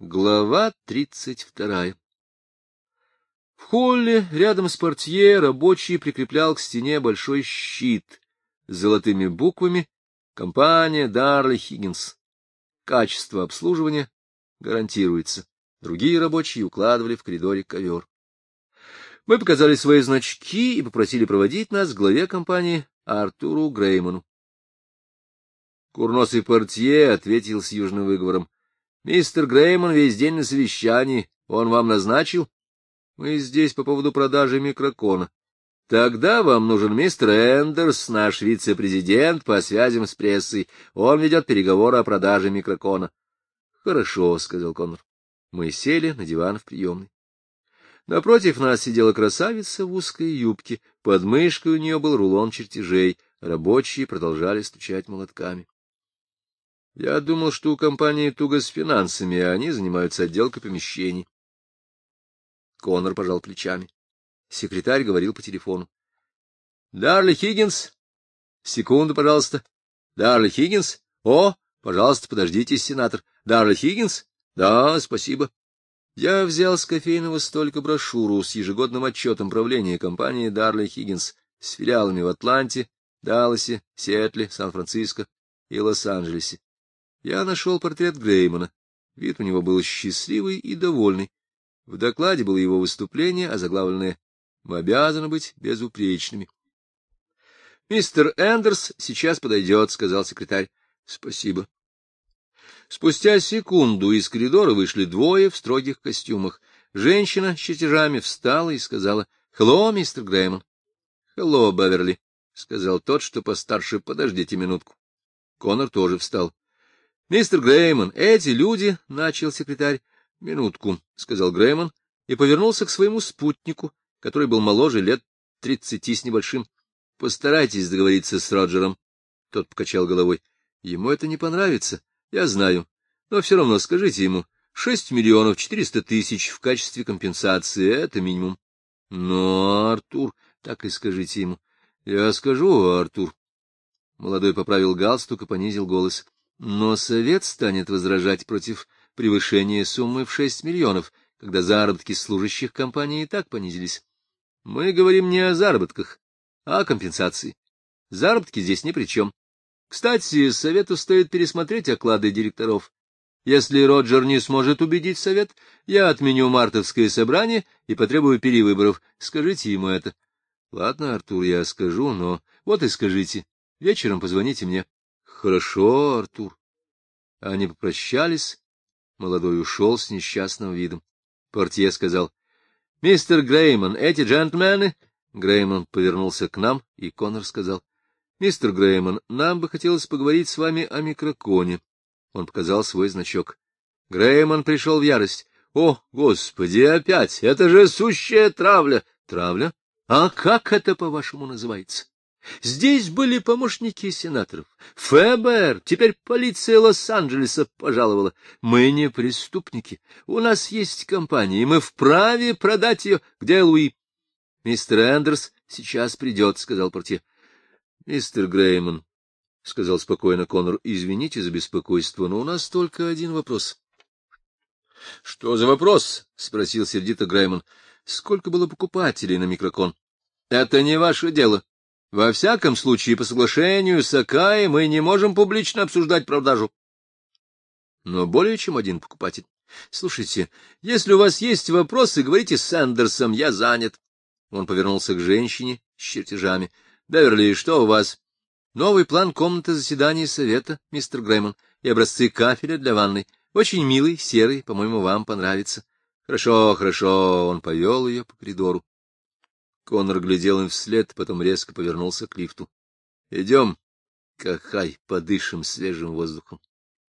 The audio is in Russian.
Глава тридцать вторая В холле рядом с портье рабочий прикреплял к стене большой щит с золотыми буквами «Компания Дарли Хиггинс». Качество обслуживания гарантируется. Другие рабочие укладывали в коридоре ковер. Мы показали свои значки и попросили проводить нас к главе компании Артуру Грейману. Курносый портье ответил с южным выговором. — Мистер Грейман весь день на совещании. Он вам назначил? — Мы здесь по поводу продажи микрокона. — Тогда вам нужен мистер Эндерс, наш вице-президент по связям с прессой. Он ведет переговоры о продаже микрокона. — Хорошо, — сказал Коннор. Мы сели на диван в приемной. Напротив нас сидела красавица в узкой юбке, под мышкой у нее был рулон чертежей, рабочие продолжали стучать молотками. Я думал, что у компании туго с финансами, а они занимаются отделкой помещений. Конор пожал плечами. Секретарь говорил по телефону. — Дарли Хиггинс? Секунду, пожалуйста. Дарли Хиггинс? О, пожалуйста, подождите, сенатор. Дарли Хиггинс? Да, спасибо. Я взял с кофейного столика брошюру с ежегодным отчетом правления компании Дарли Хиггинс с филиалами в Атланте, Далласе, Сиэтле, Сан-Франциско и Лос-Анджелесе. Я нашел портрет Греймана. Вид у него был счастливый и довольный. В докладе было его выступление, озаглавленное «Мы обязаны быть безупречными». «Мистер Эндерс сейчас подойдет», — сказал секретарь. «Спасибо». Спустя секунду из коридора вышли двое в строгих костюмах. Женщина с чертежами встала и сказала «Хелло, мистер Грейман». «Хелло, Беверли», — сказал тот, что постарше, — «подождите минутку». Конор тоже встал. — Мистер Грейман, эти люди, — начал секретарь. — Минутку, — сказал Грейман и повернулся к своему спутнику, который был моложе лет тридцати с небольшим. — Постарайтесь договориться с Роджером. Тот покачал головой. — Ему это не понравится, я знаю. Но все равно скажите ему, шесть миллионов четыреста тысяч в качестве компенсации — это минимум. — Но, Артур, так и скажите ему. — Я скажу, Артур. Молодой поправил галстук и понизил голос. — но совет станет возражать против превышения суммы в шесть миллионов, когда заработки служащих компании и так понизились. Мы говорим не о заработках, а о компенсации. Заработки здесь ни при чем. Кстати, совету стоит пересмотреть оклады директоров. Если Роджер не сможет убедить совет, я отменю мартовское собрание и потребую перевыборов. Скажите ему это. Ладно, Артур, я скажу, но вот и скажите. Вечером позвоните мне. Хорошо, Артур. Они попрощались. Молодой ушел с несчастным видом. Портье сказал, — Мистер Грейман, эти джентльмены... Грейман повернулся к нам, и Коннор сказал, — Мистер Грейман, нам бы хотелось поговорить с вами о микроконе. Он показал свой значок. Грейман пришел в ярость. — О, господи, опять! Это же сущая травля! — Травля? А как это, по-вашему, называется? Здесь были помощники сенаторов. ФБР, теперь полиция Лос-Анджелеса пожаловала. Мы не преступники. У нас есть компания, и мы вправе продать ее. Где Луи? Мистер Эндерс сейчас придет, — сказал портье. Мистер Грейман, — сказал спокойно Коннор, — извините за беспокойство, но у нас только один вопрос. — Что за вопрос? — спросил сердито Грейман. — Сколько было покупателей на микрокон? — Это не ваше дело. Во всяком случае, по соглашению с Акаи мы не можем публично обсуждать продажу. Но более чем один покупатель. Слушайте, если у вас есть вопросы, говорите с Сандерсом, я занят. Он повернулся к женщине с чертежами. Беверли, что у вас? Новый план комнаты заседания совета, мистер Греймон, и образцы кафеля для ванной. Очень милый, серый, по-моему, вам понравится. Хорошо, хорошо. Он повел ее по коридору. Конор глядел им вслед, потом резко повернулся к лифту. — Идем, Кахай, подышим свежим воздухом.